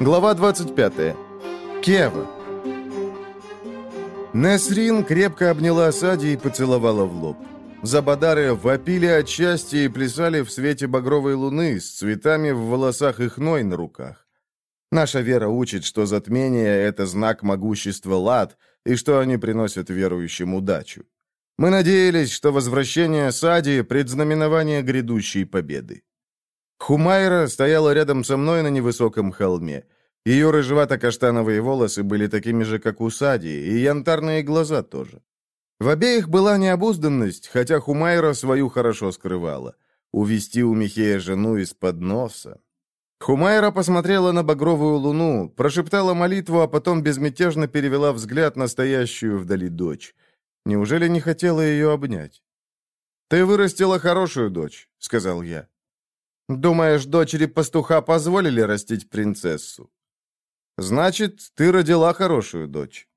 Глава 25. Кева. Несрин крепко обняла Сади и поцеловала в лоб. Забадары вопили от счастья и плясали в свете багровой луны с цветами в волосах и хной на руках. Наша вера учит, что затмение — это знак могущества лад, и что они приносят верующим удачу. Мы надеялись, что возвращение Сади — предзнаменование грядущей победы. Хумайра стояла рядом со мной на невысоком холме. Ее рыжевато-каштановые волосы были такими же, как у Сади, и янтарные глаза тоже. В обеих была необузданность, хотя Хумайра свою хорошо скрывала. Увести у Михея жену из-под носа. Хумайра посмотрела на багровую луну, прошептала молитву, а потом безмятежно перевела взгляд на стоящую вдали дочь. Неужели не хотела ее обнять? «Ты вырастила хорошую дочь», — сказал я. Думаешь, дочери пастуха позволили растить принцессу? Значит, ты родила хорошую дочь.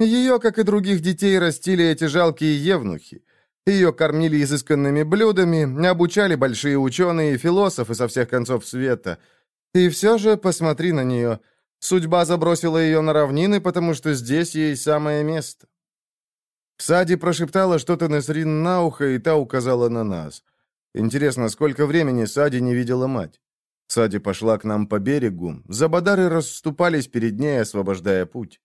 Ее, как и других детей, растили эти жалкие евнухи. Ее кормили изысканными блюдами, обучали большие ученые и философы со всех концов света. И все же, посмотри на нее. Судьба забросила ее на равнины, потому что здесь ей самое место. Сади прошептала что-то Несрин на ухо, и та указала на нас. Интересно, сколько времени Сади не видела мать? Сади пошла к нам по берегу, забадары расступались перед ней, освобождая путь.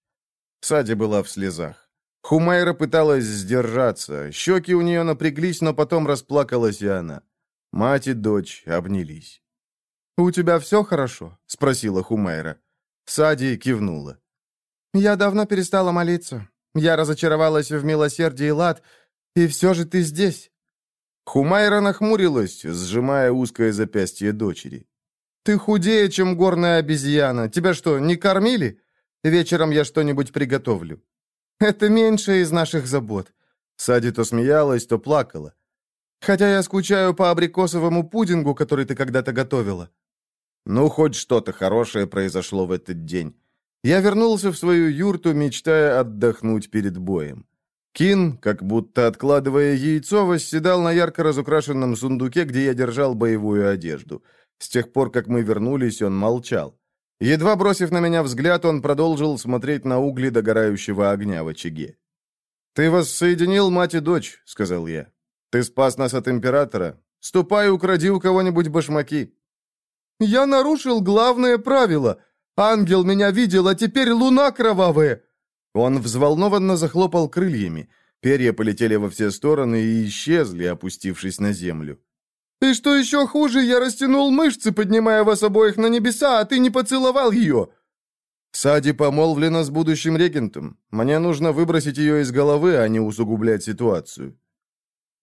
Сади была в слезах. Хумайра пыталась сдержаться, щеки у нее напряглись, но потом расплакалась и она. Мать и дочь обнялись. «У тебя все хорошо?» — спросила Хумайра. Сади кивнула. «Я давно перестала молиться. Я разочаровалась в милосердии Лад, и все же ты здесь. Хумайра нахмурилась, сжимая узкое запястье дочери. «Ты худее, чем горная обезьяна. Тебя что, не кормили? Вечером я что-нибудь приготовлю». «Это меньше из наших забот». Сади то смеялась, то плакала. «Хотя я скучаю по абрикосовому пудингу, который ты когда-то готовила». Ну, хоть что-то хорошее произошло в этот день. Я вернулся в свою юрту, мечтая отдохнуть перед боем. Кин, как будто откладывая яйцо, восседал на ярко разукрашенном сундуке, где я держал боевую одежду. С тех пор, как мы вернулись, он молчал. Едва бросив на меня взгляд, он продолжил смотреть на угли догорающего огня в очаге. «Ты воссоединил мать и дочь», — сказал я. «Ты спас нас от императора. Ступай, укради у кого-нибудь башмаки». «Я нарушил главное правило. Ангел меня видел, а теперь луна кровавая. Он взволнованно захлопал крыльями. Перья полетели во все стороны и исчезли, опустившись на землю. «И что еще хуже, я растянул мышцы, поднимая вас обоих на небеса, а ты не поцеловал ее!» Сади помолвлена с будущим регентом. Мне нужно выбросить ее из головы, а не усугублять ситуацию.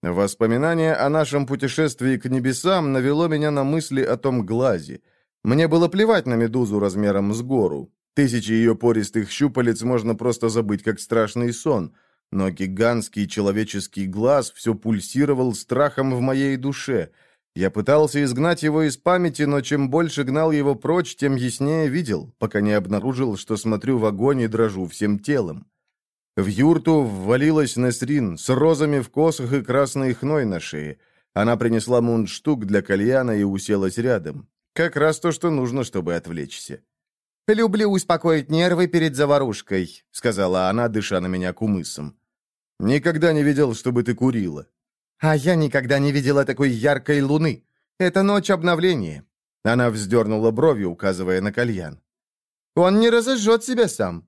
Воспоминание о нашем путешествии к небесам навело меня на мысли о том глазе. Мне было плевать на медузу размером с гору. Тысячи ее пористых щупалец можно просто забыть, как страшный сон, но гигантский человеческий глаз все пульсировал страхом в моей душе. Я пытался изгнать его из памяти, но чем больше гнал его прочь, тем яснее видел, пока не обнаружил, что смотрю в огонь и дрожу всем телом. В юрту ввалилась Несрин с розами в косах и красной хной на шее. Она принесла мундштук для кальяна и уселась рядом. Как раз то, что нужно, чтобы отвлечься. «Люблю успокоить нервы перед заварушкой», — сказала она, дыша на меня кумысом. «Никогда не видел, чтобы ты курила». «А я никогда не видела такой яркой луны. Это ночь обновления». Она вздернула брови, указывая на кальян. «Он не разожжет себя сам».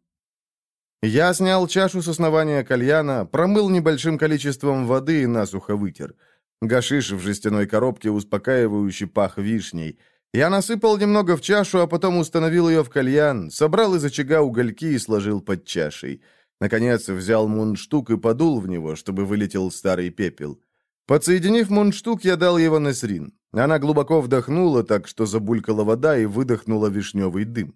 Я снял чашу с основания кальяна, промыл небольшим количеством воды и насухо вытер. Гашиш в жестяной коробке успокаивающий пах вишней — я насыпал немного в чашу, а потом установил ее в кальян, собрал из очага угольки и сложил под чашей. Наконец взял мундштук и подул в него, чтобы вылетел старый пепел. Подсоединив мундштук, я дал его Несрин. Она глубоко вдохнула, так что забулькала вода и выдохнула вишневый дым.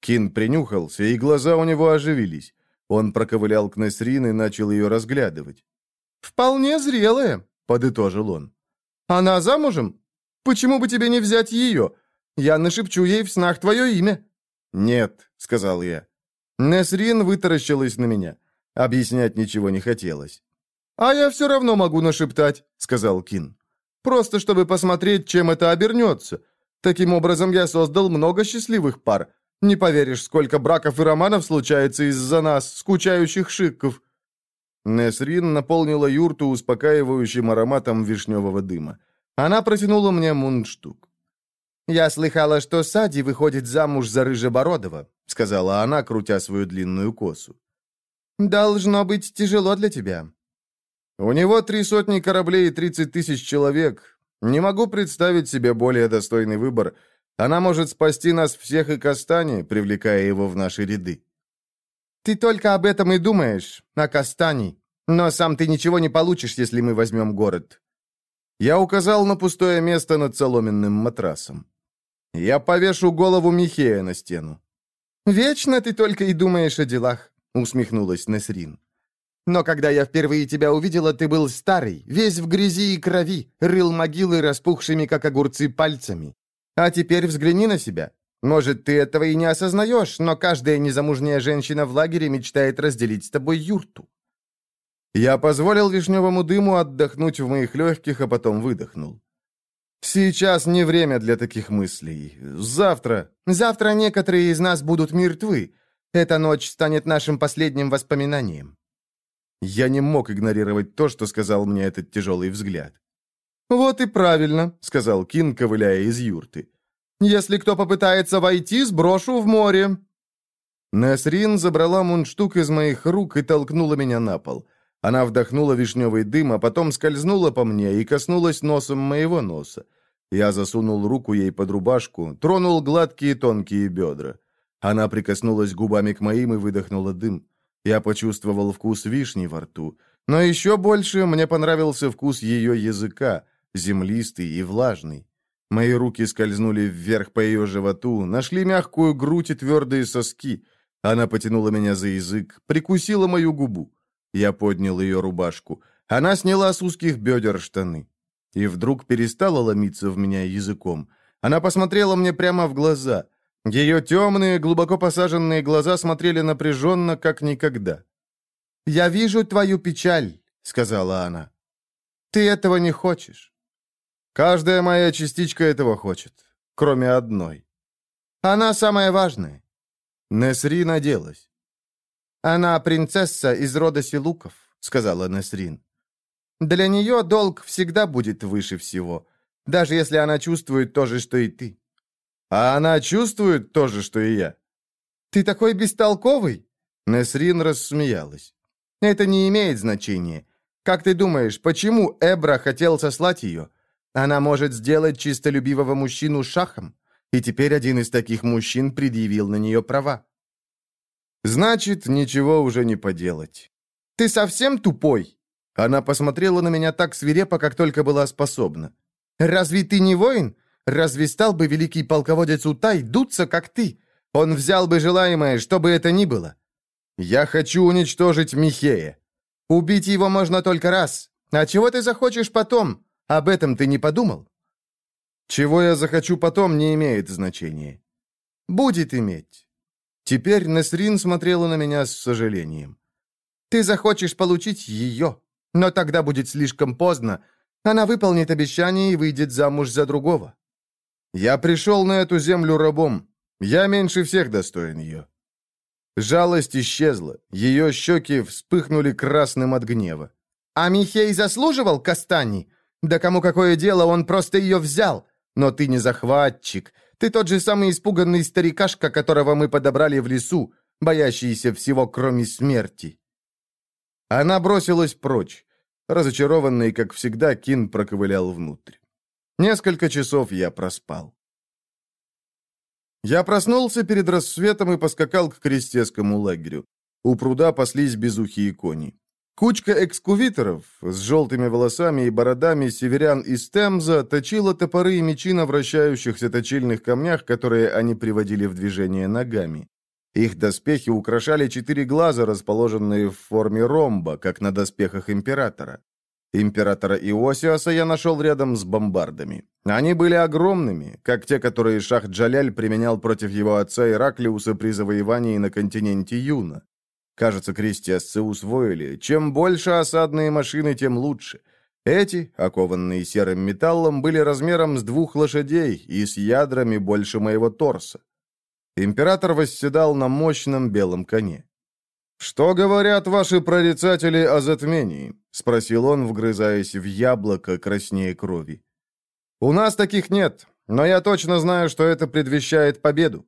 Кин принюхался, и глаза у него оживились. Он проковылял к Несрин и начал ее разглядывать. «Вполне зрелая», — подытожил он. «Она замужем?» Почему бы тебе не взять ее? Я нашепчу ей в снах твое имя». «Нет», — сказал я. Несрин вытаращилась на меня. Объяснять ничего не хотелось. «А я все равно могу нашептать», — сказал Кин. «Просто чтобы посмотреть, чем это обернется. Таким образом, я создал много счастливых пар. Не поверишь, сколько браков и романов случается из-за нас, скучающих шиков». Несрин наполнила юрту успокаивающим ароматом вишневого дыма. Она протянула мне мундштук. «Я слыхала, что Сади выходит замуж за Рыжебородова», — сказала она, крутя свою длинную косу. «Должно быть тяжело для тебя». «У него три сотни кораблей и тридцать тысяч человек. Не могу представить себе более достойный выбор. Она может спасти нас всех и Кастани, привлекая его в наши ряды». «Ты только об этом и думаешь, о Кастани. Но сам ты ничего не получишь, если мы возьмем город». Я указал на пустое место над соломенным матрасом. «Я повешу голову Михея на стену». «Вечно ты только и думаешь о делах», — усмехнулась Несрин. «Но когда я впервые тебя увидела, ты был старый, весь в грязи и крови, рыл могилы распухшими, как огурцы, пальцами. А теперь взгляни на себя. Может, ты этого и не осознаешь, но каждая незамужняя женщина в лагере мечтает разделить с тобой юрту». Я позволил вишневому дыму отдохнуть в моих легких, а потом выдохнул. «Сейчас не время для таких мыслей. Завтра...» «Завтра некоторые из нас будут мертвы. Эта ночь станет нашим последним воспоминанием». Я не мог игнорировать то, что сказал мне этот тяжелый взгляд. «Вот и правильно», — сказал Кин, ковыляя из юрты. «Если кто попытается войти, сброшу в море». Насрин забрала мундштук из моих рук и толкнула меня на пол. Она вдохнула вишневый дым, а потом скользнула по мне и коснулась носом моего носа. Я засунул руку ей под рубашку, тронул гладкие тонкие бедра. Она прикоснулась губами к моим и выдохнула дым. Я почувствовал вкус вишни во рту. Но еще больше мне понравился вкус ее языка — землистый и влажный. Мои руки скользнули вверх по ее животу, нашли мягкую грудь и твердые соски. Она потянула меня за язык, прикусила мою губу. Я поднял ее рубашку. Она сняла с узких бедер штаны. И вдруг перестала ломиться в меня языком. Она посмотрела мне прямо в глаза. Ее темные, глубоко посаженные глаза смотрели напряженно, как никогда. «Я вижу твою печаль», — сказала она. «Ты этого не хочешь. Каждая моя частичка этого хочет, кроме одной. Она самая важная. Несрин оделась. «Она принцесса из рода Силуков», — сказала Несрин. «Для нее долг всегда будет выше всего, даже если она чувствует то же, что и ты». «А она чувствует то же, что и я?» «Ты такой бестолковый?» Несрин рассмеялась. «Это не имеет значения. Как ты думаешь, почему Эбра хотел сослать ее? Она может сделать чистолюбивого мужчину шахом, и теперь один из таких мужчин предъявил на нее права. Значит, ничего уже не поделать. Ты совсем тупой? Она посмотрела на меня так свирепо, как только была способна. Разве ты не воин? Разве стал бы великий полководец Утай дуться, как ты? Он взял бы желаемое, что бы это ни было. Я хочу уничтожить Михея. Убить его можно только раз. А чего ты захочешь потом? Об этом ты не подумал? Чего я захочу потом, не имеет значения. Будет иметь. Теперь Несрин смотрела на меня с сожалением. Ты захочешь получить ее, но тогда будет слишком поздно. Она выполнит обещание и выйдет замуж за другого. Я пришел на эту землю рабом. Я меньше всех достоин ее. Жалость исчезла. Ее щеки вспыхнули красным от гнева. А Михей заслуживал Кастани? Да кому какое дело, он просто ее взял. Но ты не захватчик. Ты тот же самый испуганный старикашка, которого мы подобрали в лесу, боящийся всего, кроме смерти». Она бросилась прочь. Разочарованный, как всегда, Кин проковылял внутрь. Несколько часов я проспал. Я проснулся перед рассветом и поскакал к крестецкому лагерю. У пруда паслись безухие кони. Кучка экскувиторов с желтыми волосами и бородами северян из Темза точила топоры и мечи на вращающихся точильных камнях, которые они приводили в движение ногами. Их доспехи украшали четыре глаза, расположенные в форме ромба, как на доспехах императора. Императора Иосиаса я нашел рядом с бомбардами. Они были огромными, как те, которые Шах Джаляль применял против его отца Ираклиуса при завоевании на континенте Юна. Кажется, крестьясцы усвоили, чем больше осадные машины, тем лучше. Эти, окованные серым металлом, были размером с двух лошадей и с ядрами больше моего торса. Император восседал на мощном белом коне. «Что говорят ваши прорицатели о затмении?» — спросил он, вгрызаясь в яблоко краснее крови. «У нас таких нет, но я точно знаю, что это предвещает победу.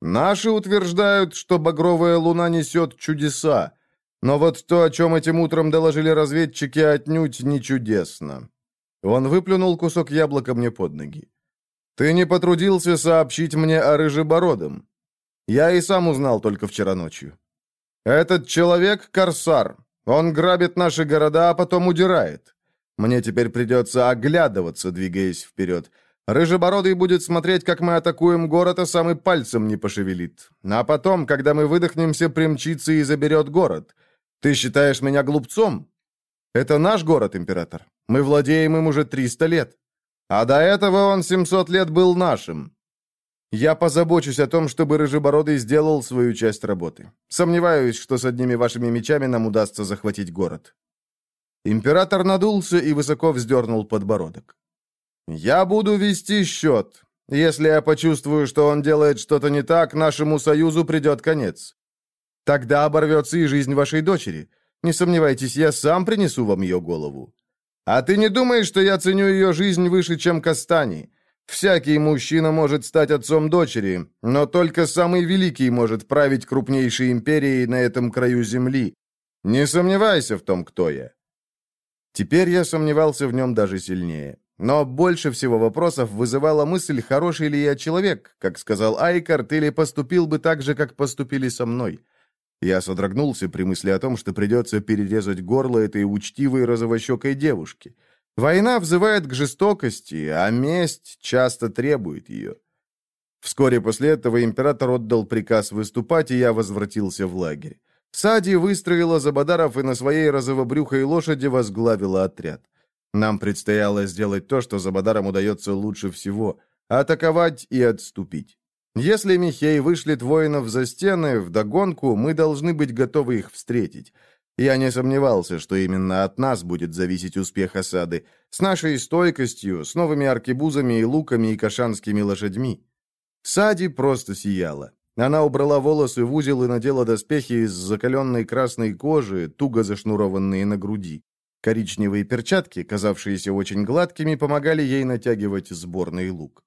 Наши утверждают, что багровая луна несет чудеса, но вот то, о чем этим утром доложили разведчики, отнюдь не чудесно». Он выплюнул кусок яблока мне под ноги. «Ты не потрудился сообщить мне о Рыжебородом. Я и сам узнал только вчера ночью. Этот человек — корсар. Он грабит наши города, а потом удирает. Мне теперь придется оглядываться, двигаясь вперед. Рыжебородый будет смотреть, как мы атакуем город, а сам и пальцем не пошевелит. А потом, когда мы выдохнемся, примчится и заберет город. Ты считаешь меня глупцом? Это наш город, император. Мы владеем им уже 300 лет. А до этого он 700 лет был нашим. Я позабочусь о том, чтобы Рыжебородый сделал свою часть работы. Сомневаюсь, что с одними вашими мечами нам удастся захватить город». Император надулся и высоко вздернул подбородок. «Я буду вести счет. Если я почувствую, что он делает что-то не так, нашему союзу придет конец. Тогда оборвется и жизнь вашей дочери. Не сомневайтесь, я сам принесу вам ее голову. А ты не думаешь, что я ценю ее жизнь выше, чем Кастани? Всякий мужчина может стать отцом дочери, но только самый великий может править крупнейшей империей на этом краю земли. Не сомневайся в том, кто я. Теперь я сомневался в нем даже сильнее. Но больше всего вопросов вызывала мысль, хороший ли я человек, как сказал Айкарт, или поступил бы так же, как поступили со мной. Я содрогнулся при мысли о том, что придется перерезать горло этой учтивой розовощекой девушки. Война взывает к жестокости, а месть часто требует ее. Вскоре после этого император отдал приказ выступать, и я возвратился в лагерь. Сади выстроила Забадаров и на своей розовобрюхой лошади возглавила отряд. Нам предстояло сделать то, что Забадарам удается лучше всего — атаковать и отступить. Если Михей вышлет воинов за стены, вдогонку, мы должны быть готовы их встретить. Я не сомневался, что именно от нас будет зависеть успех осады, с нашей стойкостью, с новыми аркебузами и луками и кашанскими лошадьми. Сади просто сияла. Она убрала волосы в узел и надела доспехи из закаленной красной кожи, туго зашнурованные на груди. Коричневые перчатки, казавшиеся очень гладкими, помогали ей натягивать сборный лук.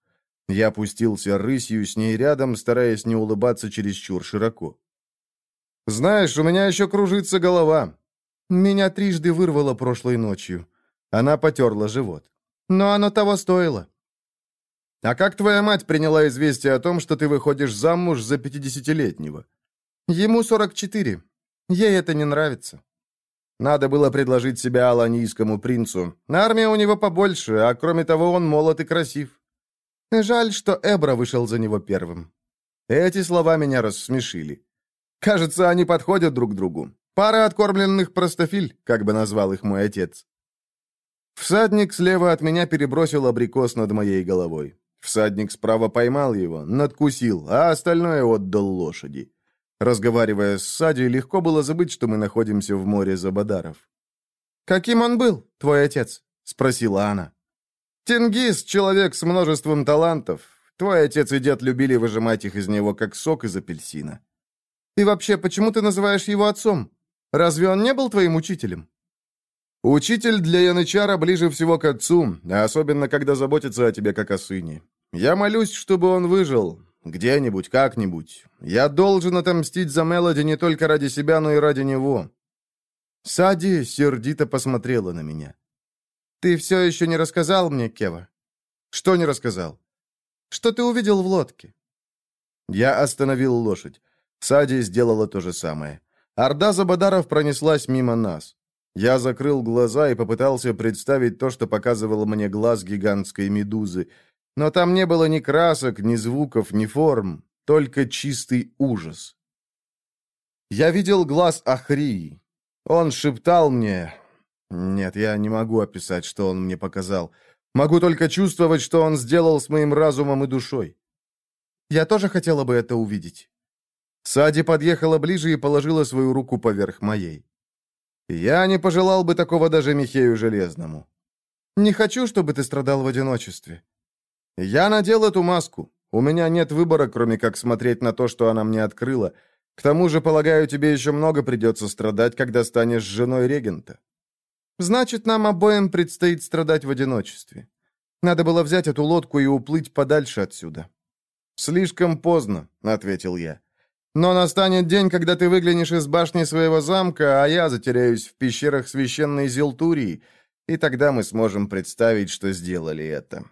Я опустился рысью с ней рядом, стараясь не улыбаться чересчур широко. «Знаешь, у меня еще кружится голова. Меня трижды вырвало прошлой ночью». Она потерла живот. «Но оно того стоило». «А как твоя мать приняла известие о том, что ты выходишь замуж за пятидесятилетнего?» «Ему сорок четыре. Ей это не нравится». Надо было предложить себя аланийскому принцу. Армия у него побольше, а кроме того он молод и красив. Жаль, что Эбра вышел за него первым. Эти слова меня рассмешили. Кажется, они подходят друг другу. Пара откормленных простофиль, как бы назвал их мой отец. Всадник слева от меня перебросил абрикос над моей головой. Всадник справа поймал его, надкусил, а остальное отдал лошади. Разговаривая с Сади, легко было забыть, что мы находимся в море Забадаров. «Каким он был, твой отец?» — спросила она. «Тенгиз — человек с множеством талантов. Твой отец и дед любили выжимать их из него, как сок из апельсина. И вообще, почему ты называешь его отцом? Разве он не был твоим учителем?» «Учитель для янычара ближе всего к отцу, особенно когда заботится о тебе как о сыне. Я молюсь, чтобы он выжил, где-нибудь, как-нибудь. Я должен отомстить за Мелоди не только ради себя, но и ради него». Сади сердито посмотрела на меня. «Ты все еще не рассказал мне, Кева?» «Что не рассказал?» «Что ты увидел в лодке?» Я остановил лошадь. Сади сделала то же самое. Орда Забадаров пронеслась мимо нас. Я закрыл глаза и попытался представить то, что показывал мне глаз гигантской медузы — но там не было ни красок, ни звуков, ни форм, только чистый ужас. Я видел глаз Ахрии. Он шептал мне... Нет, я не могу описать, что он мне показал. Могу только чувствовать, что он сделал с моим разумом и душой. Я тоже хотела бы это увидеть. Сади подъехала ближе и положила свою руку поверх моей. Я не пожелал бы такого даже Михею Железному. Не хочу, чтобы ты страдал в одиночестве. Я надел эту маску. У меня нет выбора, кроме как смотреть на то, что она мне открыла. К тому же, полагаю, тебе еще много придется страдать, когда станешь женой регента. Значит, нам обоим предстоит страдать в одиночестве. Надо было взять эту лодку и уплыть подальше отсюда. «Слишком поздно», — ответил я. «Но настанет день, когда ты выглянешь из башни своего замка, а я затеряюсь в пещерах священной Зелтурии, и тогда мы сможем представить, что сделали это».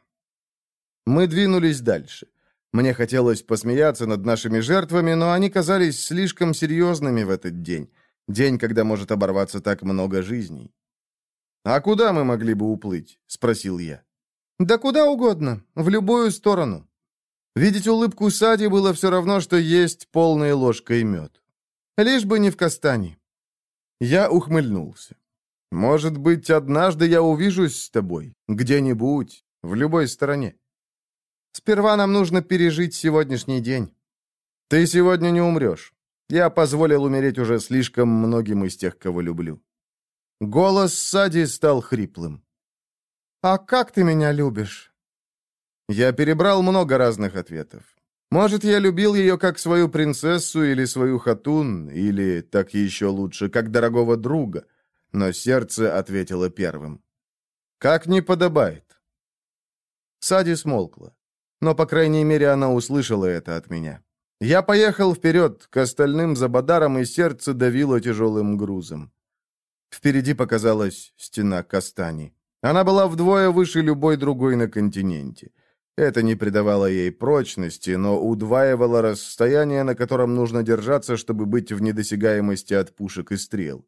Мы двинулись дальше. Мне хотелось посмеяться над нашими жертвами, но они казались слишком серьезными в этот день. День, когда может оборваться так много жизней. «А куда мы могли бы уплыть?» — спросил я. «Да куда угодно, в любую сторону». Видеть улыбку Сади было все равно, что есть полной ложкой мед. Лишь бы не в Кастане. Я ухмыльнулся. «Может быть, однажды я увижусь с тобой, где-нибудь, в любой стороне. Сперва нам нужно пережить сегодняшний день. Ты сегодня не умрешь. Я позволил умереть уже слишком многим из тех, кого люблю». Голос Сади стал хриплым. «А как ты меня любишь?» Я перебрал много разных ответов. Может, я любил ее как свою принцессу или свою хатун, или, так еще лучше, как дорогого друга. Но сердце ответило первым. «Как не подобает». Сади смолкла. Но, по крайней мере, она услышала это от меня. Я поехал вперед, к остальным забадарам, и сердце давило тяжелым грузом. Впереди показалась стена Кастани. Она была вдвое выше любой другой на континенте. Это не придавало ей прочности, но удваивало расстояние, на котором нужно держаться, чтобы быть в недосягаемости от пушек и стрел.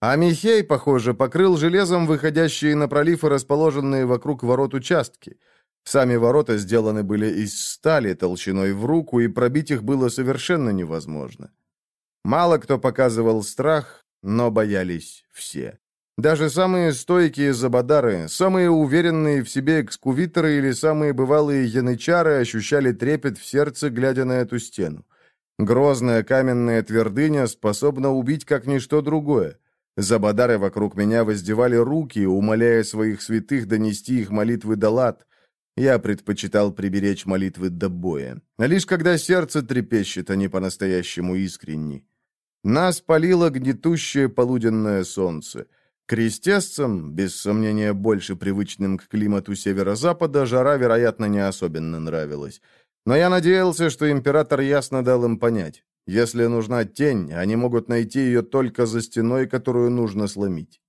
А Михей, похоже, покрыл железом выходящие на пролив и расположенные вокруг ворот участки. Сами ворота сделаны были из стали толщиной в руку, и пробить их было совершенно невозможно. Мало кто показывал страх, но боялись все. Даже самые стойкие забадары, самые уверенные в себе экскувиторы или самые бывалые янычары ощущали трепет в сердце, глядя на эту стену. Грозная каменная твердыня способна убить как ничто другое. Забадары вокруг меня воздевали руки, умоляя своих святых донести их молитвы до лад. Я предпочитал приберечь молитвы до боя. Лишь когда сердце трепещет, они по-настоящему искренни. Нас палило гнетущее полуденное солнце — Крестесцам, без сомнения больше привычным к климату северо-запада, жара, вероятно, не особенно нравилась. Но я надеялся, что император ясно дал им понять. Если нужна тень, они могут найти ее только за стеной, которую нужно сломить.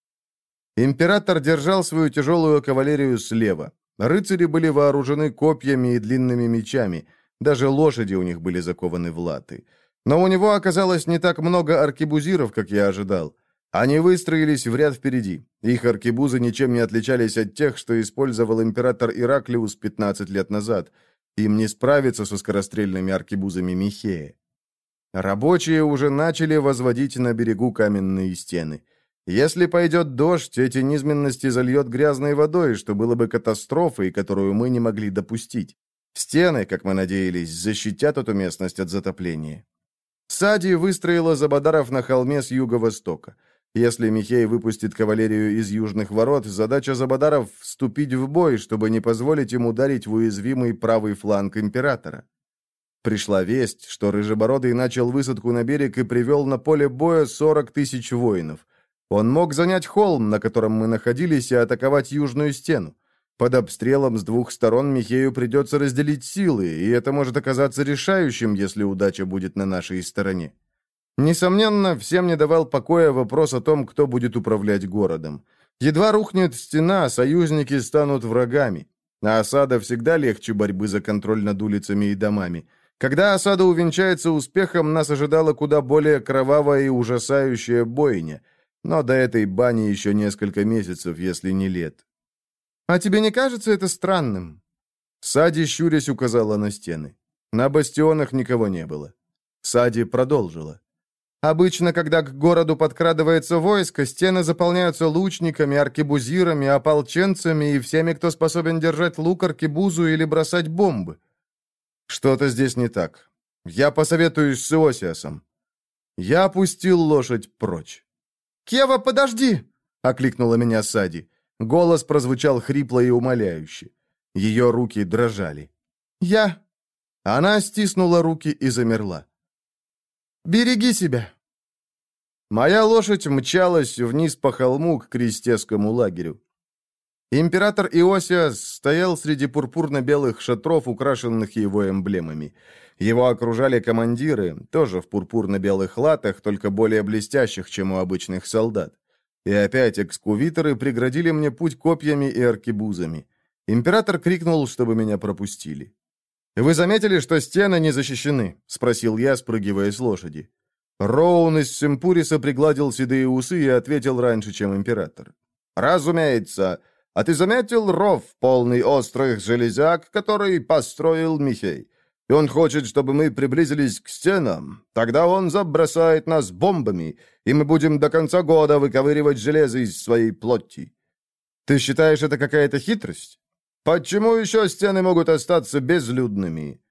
Император держал свою тяжелую кавалерию слева. Рыцари были вооружены копьями и длинными мечами. Даже лошади у них были закованы в латы. Но у него оказалось не так много аркебузиров, как я ожидал. Они выстроились в ряд впереди. Их аркебузы ничем не отличались от тех, что использовал император Ираклиус 15 лет назад. Им не справиться со скорострельными аркебузами Михея. Рабочие уже начали возводить на берегу каменные стены. Если пойдет дождь, эти низменности зальет грязной водой, что было бы катастрофой, которую мы не могли допустить. Стены, как мы надеялись, защитят эту местность от затопления. Сади выстроила Забадаров на холме с юго-востока. Если Михей выпустит кавалерию из южных ворот, задача Забадаров — вступить в бой, чтобы не позволить им ударить в уязвимый правый фланг императора. Пришла весть, что Рыжебородый начал высадку на берег и привел на поле боя 40 тысяч воинов. Он мог занять холм, на котором мы находились, и атаковать южную стену. Под обстрелом с двух сторон Михею придется разделить силы, и это может оказаться решающим, если удача будет на нашей стороне. Несомненно, всем не давал покоя вопрос о том, кто будет управлять городом. Едва рухнет стена, союзники станут врагами. А осада всегда легче борьбы за контроль над улицами и домами. Когда осада увенчается успехом, нас ожидала куда более кровавая и ужасающая бойня. Но до этой бани еще несколько месяцев, если не лет. «А тебе не кажется это странным?» Сади, щурясь, указала на стены. На бастионах никого не было. Сади продолжила. Обычно, когда к городу подкрадывается войско, стены заполняются лучниками, аркебузирами, ополченцами и всеми, кто способен держать лук, аркебузу или бросать бомбы. Что-то здесь не так. Я посоветуюсь с Иосиасом. Я опустил лошадь прочь. «Кева, подожди!» — окликнула меня Сади. Голос прозвучал хрипло и умоляюще. Ее руки дрожали. «Я... Она стиснула руки и замерла. «Береги себя!» Моя лошадь мчалась вниз по холму к крестескому лагерю. Император Иосиас стоял среди пурпурно-белых шатров, украшенных его эмблемами. Его окружали командиры, тоже в пурпурно-белых латах, только более блестящих, чем у обычных солдат. И опять экскувиторы преградили мне путь копьями и аркебузами. Император крикнул, чтобы меня пропустили. «Вы заметили, что стены не защищены?» — спросил я, спрыгивая с лошади. Роун из Симпуриса пригладил седые усы и ответил раньше, чем император. «Разумеется. А ты заметил ров, полный острых железяк, который построил Михей? И он хочет, чтобы мы приблизились к стенам. Тогда он забросает нас бомбами, и мы будем до конца года выковыривать железо из своей плоти. Ты считаешь, это какая-то хитрость? Почему еще стены могут остаться безлюдными?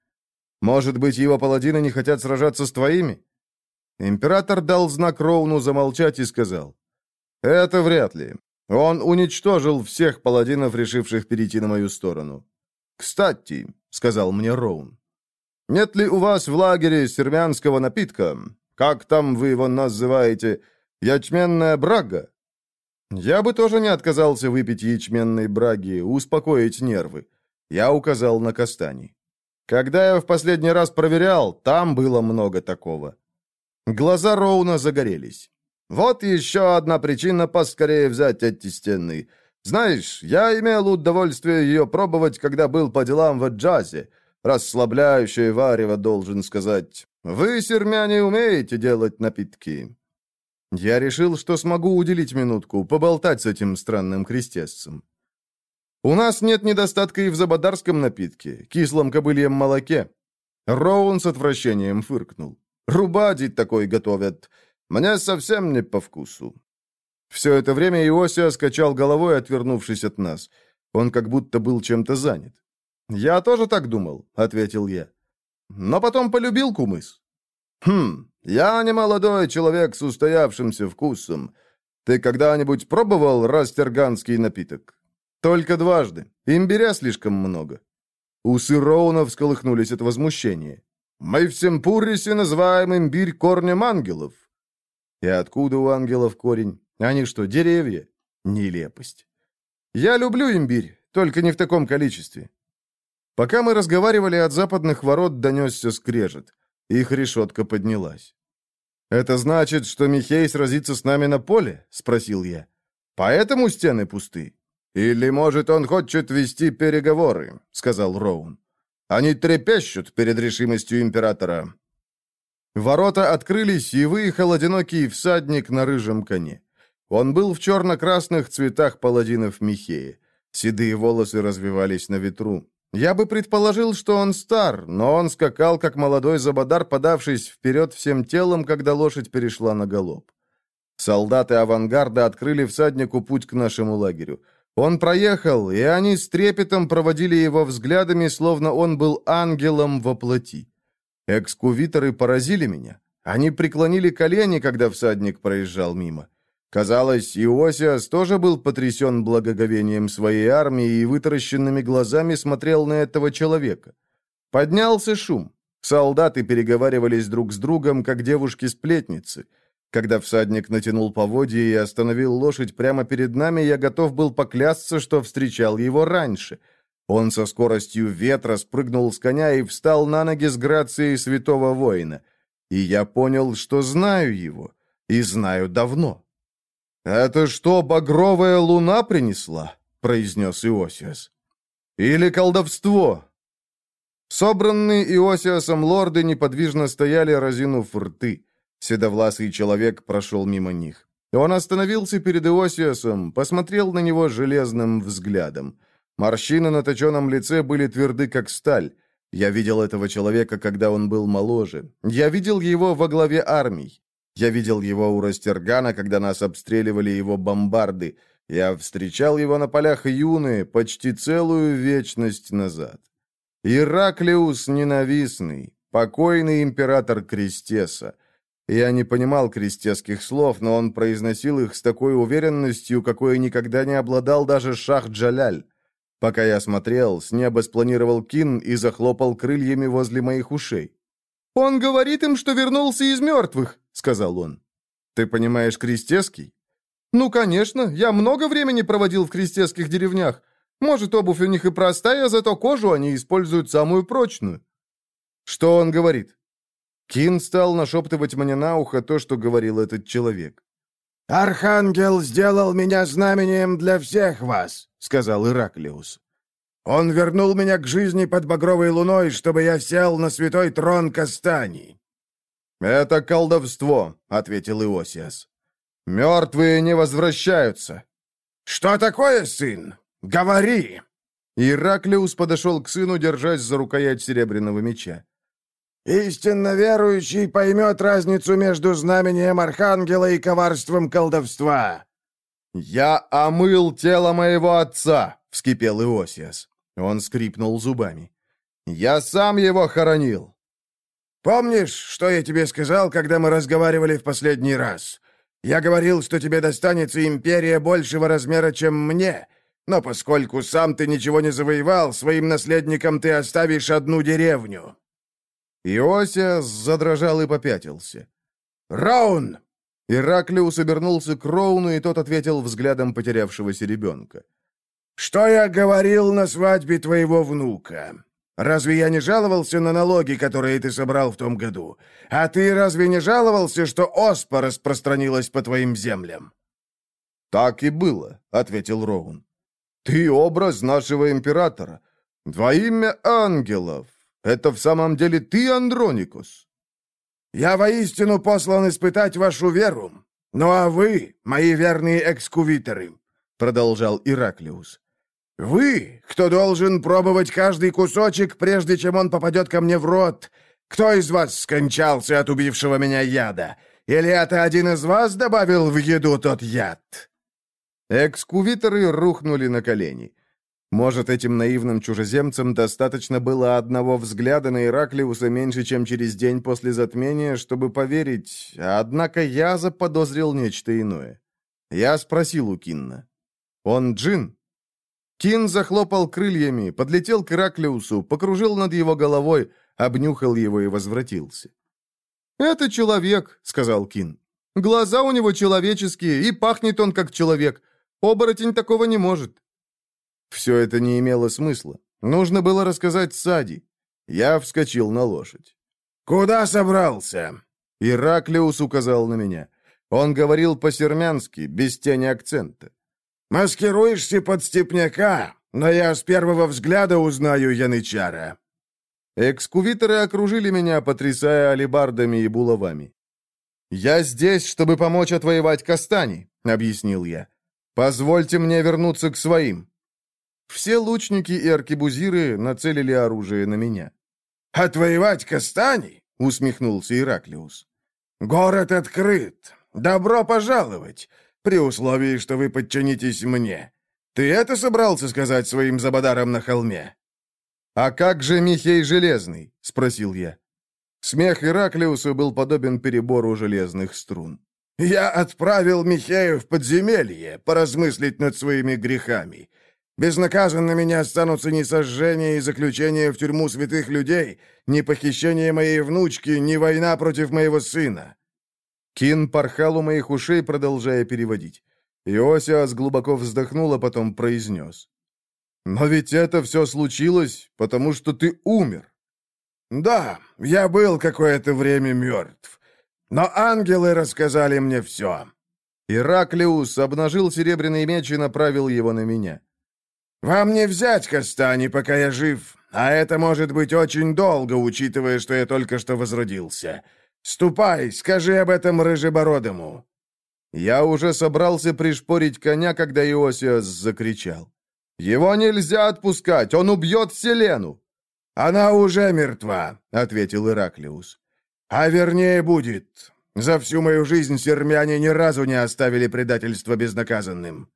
Может быть, его паладины не хотят сражаться с твоими? Император дал знак Роуну замолчать и сказал. «Это вряд ли. Он уничтожил всех паладинов, решивших перейти на мою сторону. «Кстати», — сказал мне Роун, — «нет ли у вас в лагере сермянского напитка? Как там вы его называете? Ячменная брага?» Я бы тоже не отказался выпить ячменной браги, успокоить нервы. Я указал на Кастани. Когда я в последний раз проверял, там было много такого. Глаза Роуна загорелись. Вот еще одна причина поскорее взять эти стены. Знаешь, я имел удовольствие ее пробовать, когда был по делам в джазе. Расслабляющее варево, должен сказать. Вы, сермяне, умеете делать напитки?» Я решил, что смогу уделить минутку, поболтать с этим странным крестесцем. «У нас нет недостатка и в забадарском напитке, кислом кобыльем молоке». Роун с отвращением фыркнул. «Рубадить такой готовят. Мне совсем не по вкусу». Все это время Иосия скачал головой, отвернувшись от нас. Он как будто был чем-то занят. «Я тоже так думал», — ответил я. «Но потом полюбил кумыс». «Хм, я не молодой человек с устоявшимся вкусом. Ты когда-нибудь пробовал растерганский напиток?» «Только дважды. Имбиря слишком много». Усы Роуна всколыхнулись от возмущения. «Мы в Семпурисе называем имбирь корнем ангелов. И откуда у ангелов корень? Они что, деревья? Нелепость. Я люблю имбирь, только не в таком количестве. Пока мы разговаривали, от западных ворот донесся скрежет. Их решетка поднялась. «Это значит, что Михей сразится с нами на поле?» — спросил я. «Поэтому стены пусты?» «Или, может, он хочет вести переговоры?» — сказал Роун. «Они трепещут перед решимостью императора. Ворота открылись, и выехал одинокий всадник на рыжем коне. Он был в черно-красных цветах паладинов Михея. Седые волосы развивались на ветру. Я бы предположил, что он стар, но он скакал, как молодой забадар, подавшись вперед всем телом, когда лошадь перешла на галоп. Солдаты авангарда открыли всаднику путь к нашему лагерю. Он проехал, и они с трепетом проводили его взглядами, словно он был ангелом во плоти. Экскувиторы поразили меня. Они преклонили колени, когда всадник проезжал мимо. Казалось, Иосиас тоже был потрясен благоговением своей армии и вытаращенными глазами смотрел на этого человека. Поднялся шум. Солдаты переговаривались друг с другом, как девушки-сплетницы. Когда всадник натянул поводья и остановил лошадь прямо перед нами, я готов был поклясться, что встречал его раньше — он со скоростью ветра спрыгнул с коня и встал на ноги с грацией святого воина. И я понял, что знаю его, и знаю давно. «Это что, багровая луна принесла?» — произнес Иосиас. «Или колдовство?» Собранные Иосиасом лорды неподвижно стояли, разинув рты. Седовласый человек прошел мимо них. Он остановился перед Иосиасом, посмотрел на него железным взглядом. Морщины на точенном лице были тверды, как сталь. Я видел этого человека, когда он был моложе. Я видел его во главе армий. Я видел его у Растергана, когда нас обстреливали его бомбарды. Я встречал его на полях Юны почти целую вечность назад. Ираклиус ненавистный, покойный император Крестеса. Я не понимал крестесских слов, но он произносил их с такой уверенностью, какой никогда не обладал даже Шах Джаляль. Пока я смотрел, с неба спланировал Кин и захлопал крыльями возле моих ушей. «Он говорит им, что вернулся из мертвых», — сказал он. «Ты понимаешь крестеский?» «Ну, конечно. Я много времени проводил в крестецких деревнях. Может, обувь у них и простая, зато кожу они используют самую прочную». «Что он говорит?» Кин стал нашептывать мне на ухо то, что говорил этот человек. «Архангел сделал меня знамением для всех вас», — сказал Ираклиус. «Он вернул меня к жизни под багровой луной, чтобы я сел на святой трон Кастани». «Это колдовство», — ответил Иосиас. «Мертвые не возвращаются». «Что такое, сын? Говори!» Ираклиус подошел к сыну, держась за рукоять серебряного меча. «Истинно верующий поймет разницу между знамением Архангела и коварством колдовства». «Я омыл тело моего отца», — вскипел Иосиас. Он скрипнул зубами. «Я сам его хоронил». «Помнишь, что я тебе сказал, когда мы разговаривали в последний раз? Я говорил, что тебе достанется империя большего размера, чем мне, но поскольку сам ты ничего не завоевал, своим наследникам ты оставишь одну деревню». Иосиас задрожал и попятился. «Раун!» Ираклиус обернулся к Роуну, и тот ответил взглядом потерявшегося ребенка. «Что я говорил на свадьбе твоего внука? Разве я не жаловался на налоги, которые ты собрал в том году? А ты разве не жаловался, что оспа распространилась по твоим землям?» «Так и было», — ответил Роун. «Ты образ нашего императора. Во имя ангелов. Это в самом деле ты, Андроникус?» «Я воистину послан испытать вашу веру. Ну а вы, мои верные экскувиторы», — продолжал Ираклиус. «Вы, кто должен пробовать каждый кусочек, прежде чем он попадет ко мне в рот. Кто из вас скончался от убившего меня яда? Или это один из вас добавил в еду тот яд?» Экскувиторы рухнули на колени. Может, этим наивным чужеземцам достаточно было одного взгляда на Ираклиуса меньше, чем через день после затмения, чтобы поверить, однако я заподозрил нечто иное. Я спросил у Кинна. «Он джин?» Кин захлопал крыльями, подлетел к Ираклиусу, покружил над его головой, обнюхал его и возвратился. «Это человек», — сказал Кин. «Глаза у него человеческие, и пахнет он как человек. Оборотень такого не может». Все это не имело смысла. Нужно было рассказать Сади. Я вскочил на лошадь. «Куда собрался?» Ираклиус указал на меня. Он говорил по-сермянски, без тени акцента. «Маскируешься под степняка, но я с первого взгляда узнаю янычара». Экскувиторы окружили меня, потрясая алебардами и булавами. «Я здесь, чтобы помочь отвоевать Кастани», — объяснил я. «Позвольте мне вернуться к своим». Все лучники и аркебузиры нацелили оружие на меня. «Отвоевать Кастани?» — усмехнулся Ираклиус. «Город открыт. Добро пожаловать, при условии, что вы подчинитесь мне. Ты это собрался сказать своим забадарам на холме?» «А как же Михей Железный?» — спросил я. Смех Ираклиуса был подобен перебору железных струн. «Я отправил Михея в подземелье поразмыслить над своими грехами. Безнаказанными не останутся ни сожжение и заключение в тюрьму святых людей, ни похищение моей внучки, ни война против моего сына». Кин порхал у моих ушей, продолжая переводить. Иосиас глубоко вздохнул, а потом произнес. «Но ведь это все случилось, потому что ты умер». «Да, я был какое-то время мертв, но ангелы рассказали мне все». Ираклиус обнажил серебряный меч и направил его на меня. «Вам не взять Кастани, пока я жив, а это может быть очень долго, учитывая, что я только что возродился. Ступай, скажи об этом рыжебородому». Я уже собрался пришпорить коня, когда Иосиас закричал. «Его нельзя отпускать, он убьет Селену!» «Она уже мертва», — ответил Ираклиус. «А вернее будет. За всю мою жизнь сермяне ни разу не оставили предательство безнаказанным».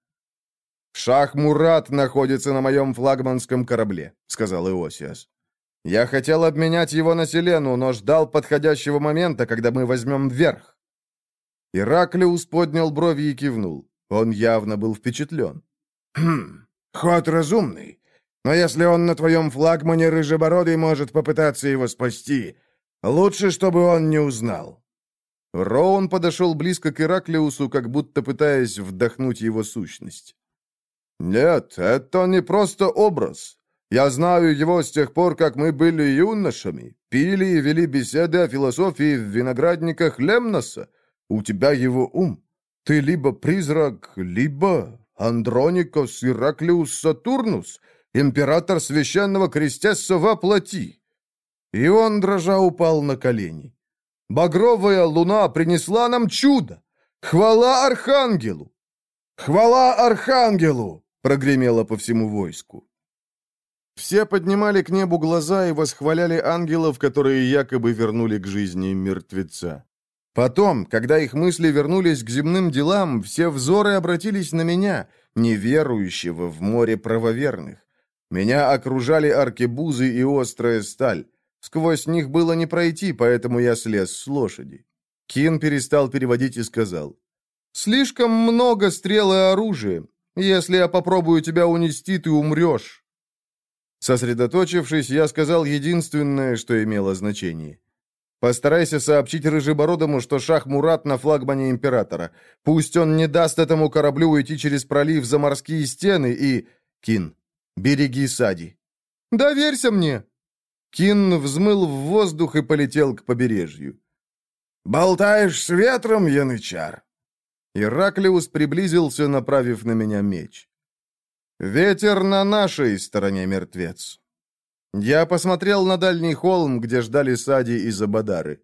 «Шах Мурат находится на моем флагманском корабле», — сказал Иосиас. «Я хотел обменять его на Селену, но ждал подходящего момента, когда мы возьмем вверх». Ираклиус поднял брови и кивнул. Он явно был впечатлен. «Хм, ход разумный. Но если он на твоем флагмане рыжебородый может попытаться его спасти, лучше, чтобы он не узнал». Роун подошел близко к Ираклиусу, как будто пытаясь вдохнуть его сущность. «Нет, это не просто образ. Я знаю его с тех пор, как мы были юношами, пили и вели беседы о философии в виноградниках Лемноса. У тебя его ум. Ты либо призрак, либо Андроникос Ираклиус Сатурнус, император священного крестеса во плоти». И он, дрожа, упал на колени. «Багровая луна принесла нам чудо! Хвала Архангелу!» «Хвала Архангелу!» — прогремело по всему войску. Все поднимали к небу глаза и восхваляли ангелов, которые якобы вернули к жизни мертвеца. Потом, когда их мысли вернулись к земным делам, все взоры обратились на меня, неверующего в море правоверных. Меня окружали аркебузы и острая сталь. Сквозь них было не пройти, поэтому я слез с лошади. Кин перестал переводить и сказал, «Слишком много стрел и оружия. Если я попробую тебя унести, ты умрешь». Сосредоточившись, я сказал единственное, что имело значение. «Постарайся сообщить Рыжебородому, что Шах Мурат на флагмане Императора. Пусть он не даст этому кораблю уйти через пролив за морские стены и... Кин, береги Сади». «Доверься мне!» Кин взмыл в воздух и полетел к побережью. «Болтаешь с ветром, янычар?» Ираклиус приблизился, направив на меня меч. «Ветер на нашей стороне, мертвец». Я посмотрел на дальний холм, где ждали Сади и Забадары.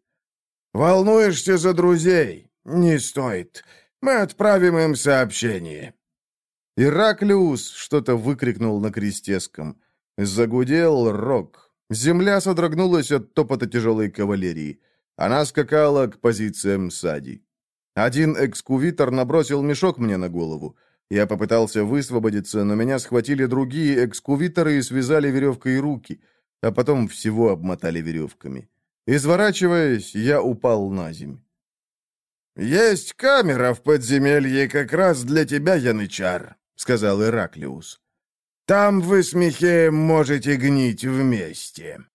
«Волнуешься за друзей? Не стоит. Мы отправим им сообщение». Ираклиус что-то выкрикнул на крестеском. Загудел рог. Земля содрогнулась от топота тяжелой кавалерии. Она скакала к позициям Сади. Один экскувитор набросил мешок мне на голову. Я попытался высвободиться, но меня схватили другие экскувиторы и связали веревкой руки, а потом всего обмотали веревками. Изворачиваясь, я упал на земь. «Есть камера в подземелье как раз для тебя, Янычар», — сказал Ираклиус. «Там вы с Михеем можете гнить вместе».